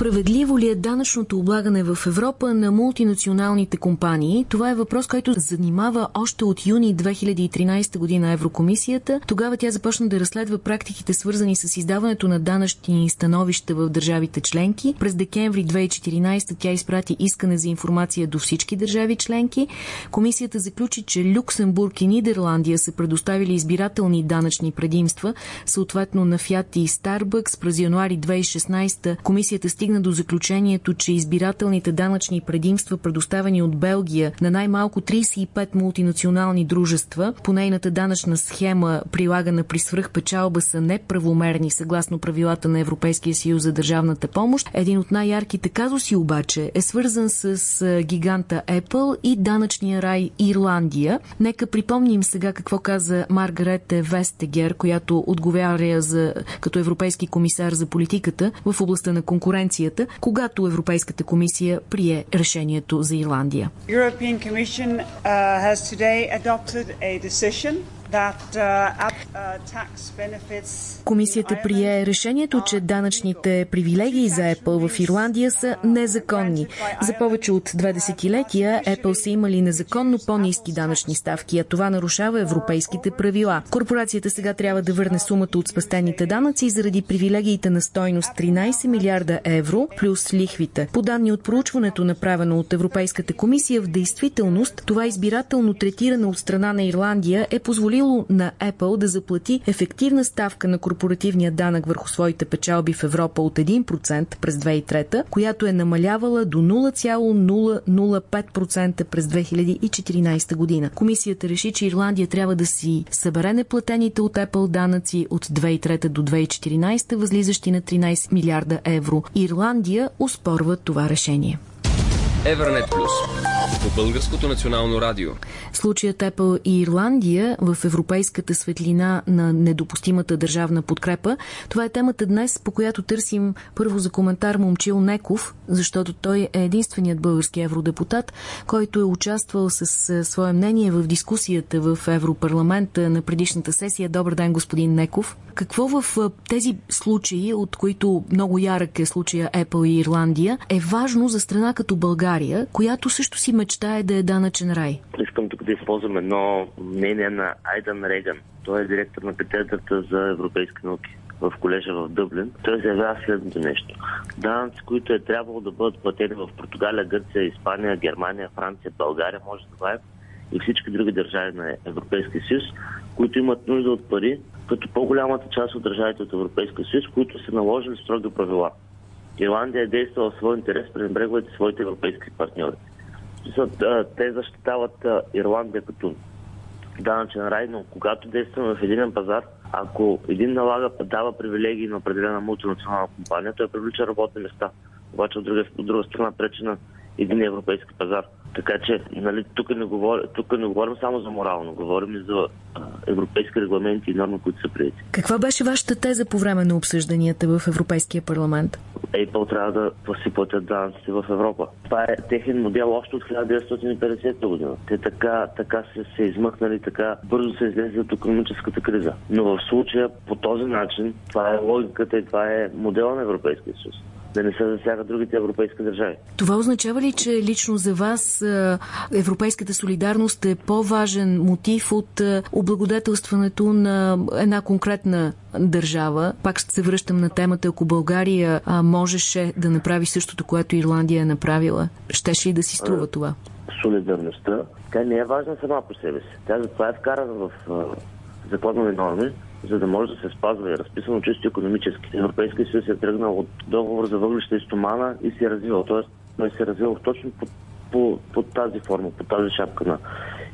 Справедливо ли е данъчното облагане в Европа на мултинационалните компании? Това е въпрос, който занимава още от юни 2013 година Еврокомисията. Тогава тя започна да разследва практиките свързани с издаването на данъчни становища в държавите членки. През декември 2014 тя изпрати искане за информация до всички държави членки. Комисията заключи, че Люксембург и Нидерландия са предоставили избирателни данъчни предимства, съответно на Фиат и Старбъкс. През януари 2016 комисията стигна стигна до заключението, че избирателните данъчни предимства, предоставени от Белгия на най-малко 35 мултинационални дружества по нейната данъчна схема, прилагана при свръхпечалба, са неправомерни съгласно правилата на Европейския съюз за държавната помощ. Един от най-ярките казуси обаче е свързан с гиганта Apple и данъчния рай Ирландия. Нека припомним сега какво каза Маргарете Вестегер, която отговаря за, като европейски комисар за политиката в областта на конкуренция комисията, когато Европейската комисия прие решението за Ирландия. Uh, Uh, Комисията прие решението, че данъчните привилегии за Apple в Ирландия са незаконни. За повече от две десетилетия Apple са имали незаконно по-низки данъчни ставки, а това нарушава европейските правила. Корпорацията сега трябва да върне сумата от спестените данъци заради привилегиите на стойност 13 милиарда евро плюс лихвите. По данни от проучването, направено от Европейската комисия, в действителност това избирателно третиране от страна на Ирландия е позволило позволило на Apple да заплати ефективна ставка на корпоративния данък върху своите печалби в Европа от 1% през 2003, която е намалявала до 0,005% през 2014 година. Комисията реши, че Ирландия трябва да си събере неплатените от Apple данъци от 2003 до 2014, възлизащи на 13 милиарда евро. Ирландия успорва това решение. Евернет Плюс по Българското национално радио. Случаят Apple и Ирландия в европейската светлина на недопустимата държавна подкрепа. Това е темата днес, по която търсим първо за коментар Момчил Неков, защото той е единственият български евродепутат, който е участвал с свое мнение в дискусията в Европарламента на предишната сесия. Добър ден, господин Неков. Какво в тези случаи, от които много ярък е случая Apple и Ирландия, е важно за страна като България, която също си мечтае да е данъчен рай? Искам тук да използвам едно мнение на Айдан Реган. Той е директор на катедрата за европейски науки в колежа в Дъблин, той заявява следното нещо. Данъци, които е трябвало да бъдат платени в Португалия, Гърция, Испания, Германия, Франция, България, може да добавим, и всички други държави на Европейския съюз, които имат нужда от пари, като по-голямата част от държавите от Европейския съюз, които са наложили строги правила. Ирландия е действала в свой интерес, пренебрегвайки своите европейски партньори. Те защитават Ирландия като данъчен рай, но когато действаме в един пазар, ако един налага, дава привилегии на определена мултинационална компания, той привлича работни места. Обаче от друга, от друга страна пречи на един европейски пазар. Така че, нали, тук, не говорим, тук не говорим само за морално, говорим и за европейски регламенти и норми, които са прияти. Каква беше вашата теза по време на обсъжданията в Европейския парламент? Apple трябва да си платят данъците в Европа. Това е техен модел още от 1950 година. Те така, така се, се измъкнали, така бързо се излезе от економическата криза. Но в случая по този начин, това е логиката и това е модела на Европейския съюз да не се засягат другите европейски държави. Това означава ли, че лично за вас европейската солидарност е по-важен мотив от облагодетелстването на една конкретна държава? Пак ще се връщам на темата, ако България можеше да направи същото, което Ирландия е направила, щеше ли да си струва това? Солидарността, тя не е важна сама по себе си. Тя затова е вкарана в законови норми, за да може да се спазва и е разписано чисто економически. Европейския съюз е тръгнал от договор за въглища и стомана и се е развил. Тоест, той се е развил точно по, по, по тази форма, по тази шапка на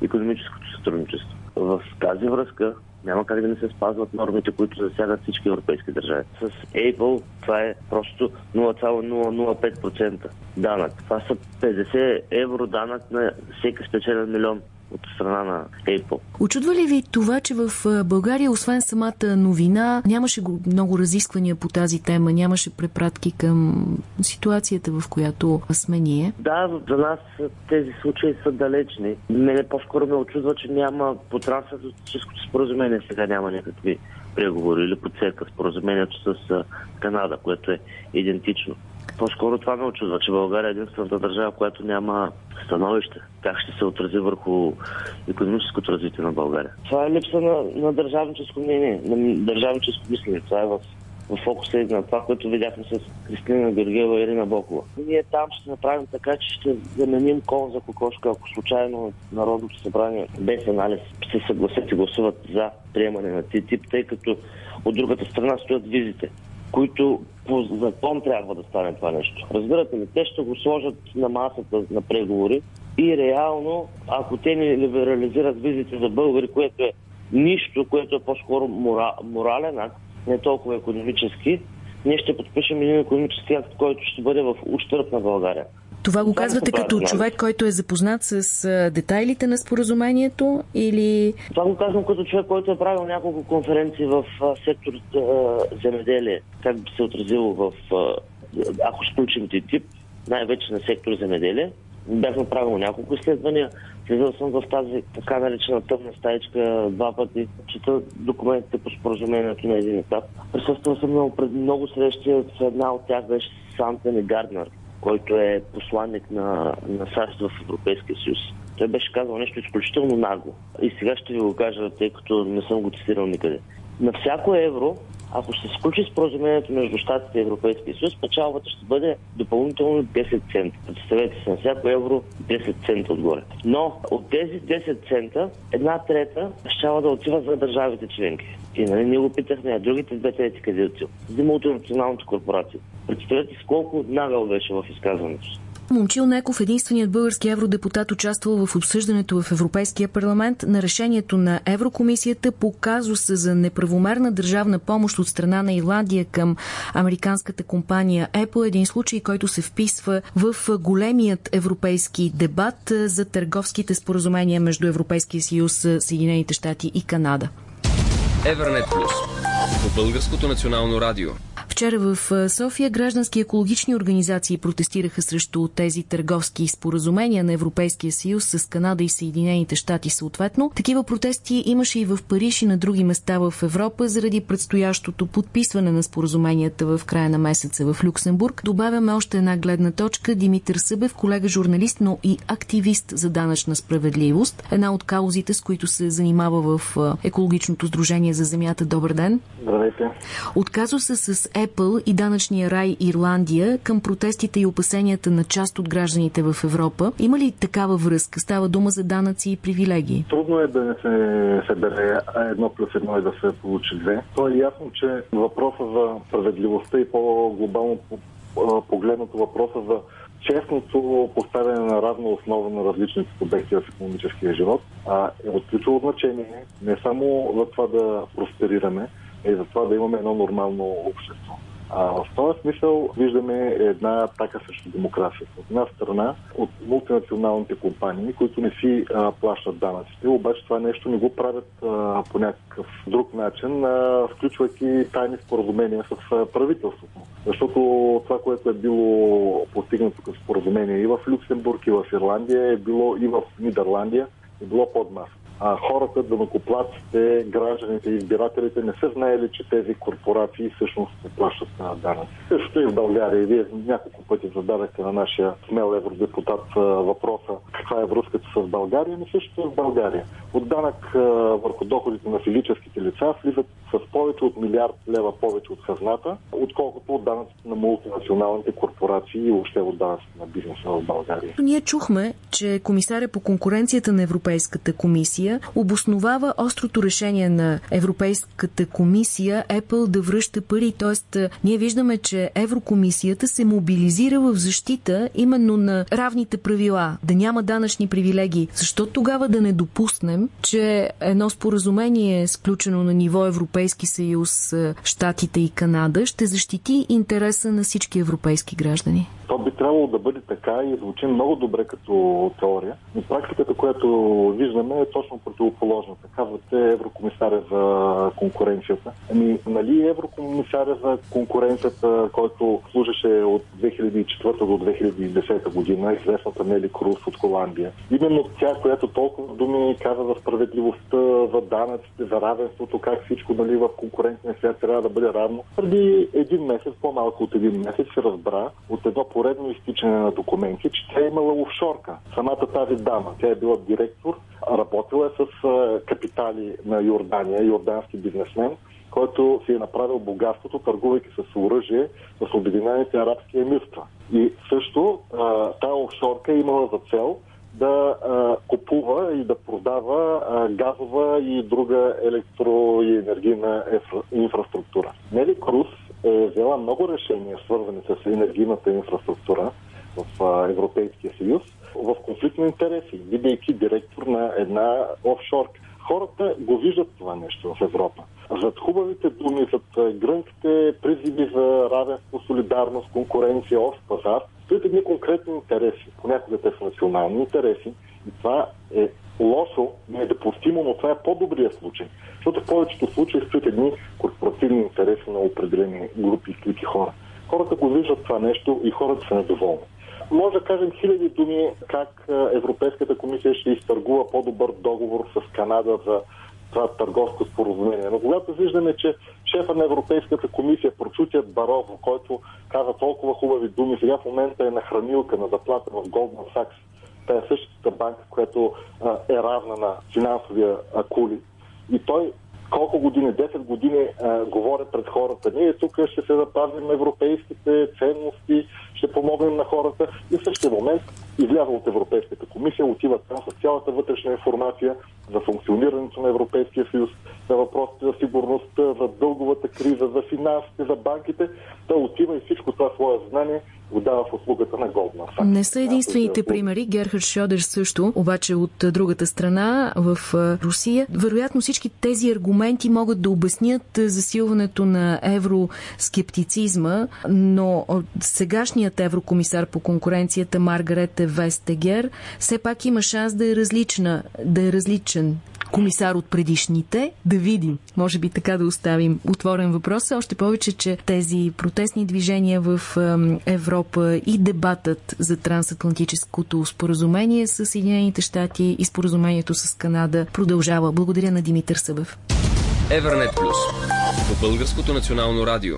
економическото сътрудничество. В тази връзка няма как да не се спазват нормите, които засягат всички европейски държави. С Apple това е просто 0,005% данък. Това са 50 евро данък на всеки спечелен милион от страна на Apple. Очудва ли ви това, че в България, освен самата новина, нямаше много разисквания по тази тема, нямаше препратки към ситуацията, в която сме ние? Да, за нас тези случаи са далечни. Мене по-скоро ме очудва, че няма по трансатлантическото споразумение сега няма някакви преговори или по церка споразумението с Канада, което е идентично. По-скоро това ме очудва, че България е единствената държава, която няма становище. Как ще се отрази върху економическото развитие на България. Това е липса на, на държавническо мнение, на държавническо мислене. Това е в в фокуса на това, което видяхме с Кристина Георгиева и Ирина Бокова. Ние там ще направим така, че ще заменим кол за кокошка, ако случайно Народното събрание без анализ се съгласят и гласуват за приемане на ТТИП, тъй като от другата страна стоят визите които по закон трябва да стане това нещо. Разбирате ли, те ще го сложат на масата на преговори и реално, ако те не либерализират визите за българи, което е нищо, което е по-скоро мора, морален акт, не толкова економически, ние ще подпишем един економически акт, който ще бъде в ущърп на България. Това го казвате като човек, който е запознат с детайлите на споразумението или... Това го казвам като човек, който е правил няколко конференции в сектор земеделие. Как би се отразило в... Ако сключим тип, най-вече на сектор земеделие. Бях направил няколко изследвания. Влизал съм в тази така наречена тъмна стаечка два пъти. Чета документите по споразумението на един етап. Присъствал съм пред много срещи. В една от тях беше с Антони Гарднер, който е посланник на, на САЩ в Европейския съюз. Той беше казал нещо изключително нагло. И сега ще ви го кажа, тъй като не съм го цитирал никъде. На всяко евро ако се включи споразумението между Штатите и Европейския съюз, печалбата ще бъде допълнително 10 цента. Представете се на всяко евро 10 цента отгоре. Но от тези 10 цента, една трета ще да отива за държавите членки. И нали, ние го питахме, а другите две трети къде отива? За мултинационалните корпорации. Представете си колко нагъл беше в изказването. Момчил Неков, единственият български евродепутат, участвал в обсъждането в Европейския парламент на решението на Еврокомисията по казуса за неправомерна държавна помощ от страна на Ирландия към американската компания Apple. Един случай, който се вписва в големият европейски дебат за търговските споразумения между Европейския съюз, Съединените щати и Канада. Евернет Плюс по Българското национално радио. Вчера в София граждански екологични организации протестираха срещу тези търговски споразумения на Европейския съюз с Канада и Съединените щати съответно. Такива протести имаше и в Париж и на други места в Европа заради предстоящото подписване на споразуменията в края на месеца в Люксембург. Добавяме още една гледна точка. Димитър Събев, колега журналист, но и активист за данъчна справедливост. Една от каузите, с които се занимава в екологичното сдружение за земята. Добър ден! Здравейте! Отказва се с Apple и данъчния рай Ирландия към протестите и опасенията на част от гражданите в Европа. Има ли такава връзка? Става дума за данъци и привилегии? Трудно е да не се събере едно плюс едно и да се получи две. То е ясно, че въпроса за справедливостта и по-глобално погледното въпроса за честното поставяне на равна основа на различните субекти в економическия живот а, е от ключово значение не само за това да просперираме, е за това да имаме едно нормално общество. А в този смисъл виждаме една атака срещу демокрацията. От една страна от мултинационалните компании, които не си а, плащат данъците, обаче това нещо не го правят а, по някакъв друг начин, а, включвайки тайни споразумения с а, правителството. Защото това, което е било постигнато като споразумение и в Люксембург, и в Ирландия, е било и в Нидерландия, е било под маса а, хората, данокоплаците, гражданите избирателите не са знаели, че тези корпорации всъщност плащат на данъци. Също и в България. Вие няколко пъти зададахте на нашия смел евродепутат въпроса каква е връзката с България. Не също в България. От данък върху доходите на физическите лица влизат с повече от милиард лева повече от хазната, отколкото от данъците на мултинационалните корпорации и въобще от данъците на бизнеса в България. Ние чухме, че комисаря по конкуренцията на Европейската комисия комисия обосновава острото решение на Европейската комисия Apple да връща пари. Тоест, ние виждаме, че Еврокомисията се мобилизира в защита именно на равните правила, да няма данъчни привилегии. Защо тогава да не допуснем, че едно споразумение, сключено на ниво Европейски съюз, Штатите и Канада, ще защити интереса на всички европейски граждани? То би трябвало да бъде така и звучи много добре като теория. Но практиката, която виждаме е точно противоположната. Казвате еврокомисаря за конкуренцията. Ами, нали еврокомисаря за конкуренцията, който служеше от 2004 до 2010 година, известната Нели Круз от Холандия. Именно тя, която толкова думи каза за справедливостта, за данъците, за равенството, как всичко нали, в конкурентния свят трябва да бъде равно. Преди един месец, по-малко от един месец, се разбра от едно поредно изтичане на документи, че тя е имала офшорка. Самата тази дама, тя е била директор, работила е с капитали на Йордания, йордански бизнесмен, който си е направил богатството, търгувайки с оръжие с Обединените арабски емирства. И също тази офшорка е имала за цел да а, купува и да продава а, газова и друга електро- и енергийна инфраструктура. Нели Круз е взела много решения, свързани с енергийната инфраструктура в Европейския съюз, в конфликт на интереси, бидейки директор на една офшорка. Хората го виждат това нещо в Европа. Зад хубавите думи, зад гръмките призиви за равенство, солидарност, конкуренция, общ пазар, стоят едни конкретни интереси. Понякога те са национални интереси. И това е лошо, недопустимо, но това е по-добрият случай. Защото в повечето случаи стоят едни корпоративни интереси на определени групи и клики хора. Хората го виждат това нещо и хората са недоволни. Може да кажем хиляди думи как Европейската комисия ще изтъргува по-добър договор с Канада за това търговско споразумение. Но когато виждаме, че шефа на Европейската комисия, прочутият Барозо, който каза толкова хубави думи, сега в момента е на хранилка на заплата в Goldman Sachs, Та е същата банка, която а, е равна на финансовия акули. И той колко години, 10 години а, говоря пред хората. Ние тук ще се запазим европейските ценности, ще помогнем на хората и в същия момент изляза от Европейската комисия, отива там с цялата вътрешна информация за функционирането на Европейския съюз, за въпросите за сигурността, за дълговата криза, за финансите, за банките. Той отива и всичко това свое знание го дава в услугата на Goldman Не са единствените примери. Герхард Шодер също, обаче от другата страна, в Русия. Вероятно всички тези аргументи могат да обяснят засилването на евроскептицизма, но сегашният еврокомисар по конкуренцията Маргарете Вестегер все пак има шанс да е различна, да е различен комисар от предишните. Да видим. Може би така да оставим отворен въпрос. Още повече, че тези протестни движения в Европа и дебатът за трансатлантическото споразумение с Съединените щати и споразумението с Канада продължава. Благодаря на Димитър Събев. Евернет Плюс по Българското национално радио.